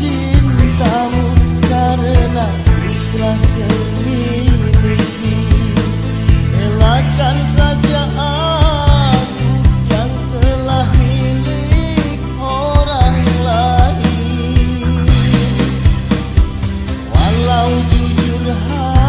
cintamu karena telah terpilih, Relakan saja aku yang telah milik orang lain. Walau jujur hati